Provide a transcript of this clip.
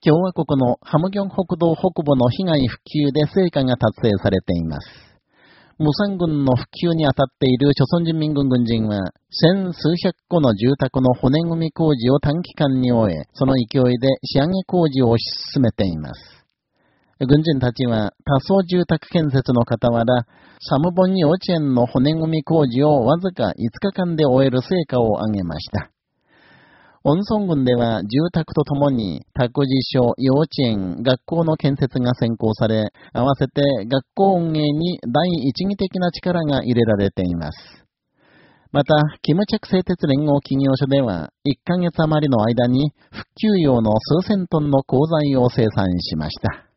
共和国のハムギョン北道北部の被害復旧で成果が達成されています。無産軍の復旧に当たっている朝鮮人民軍軍人は、千数百個の住宅の骨組み工事を短期間に終え、その勢いで仕上げ工事を推し進めています。軍人たちは多層住宅建設の傍ら、サムボン幼稚園の骨組み工事をわずか5日間で終える成果を上げました。温村郡では住宅とともに託児所、幼稚園、学校の建設が先行され、合わせて学校運営に第一義的な力が入れられています。また、キムチャク製鉄連合企業所では、1ヶ月余りの間に、復旧用の数千トンの鋼材を生産しました。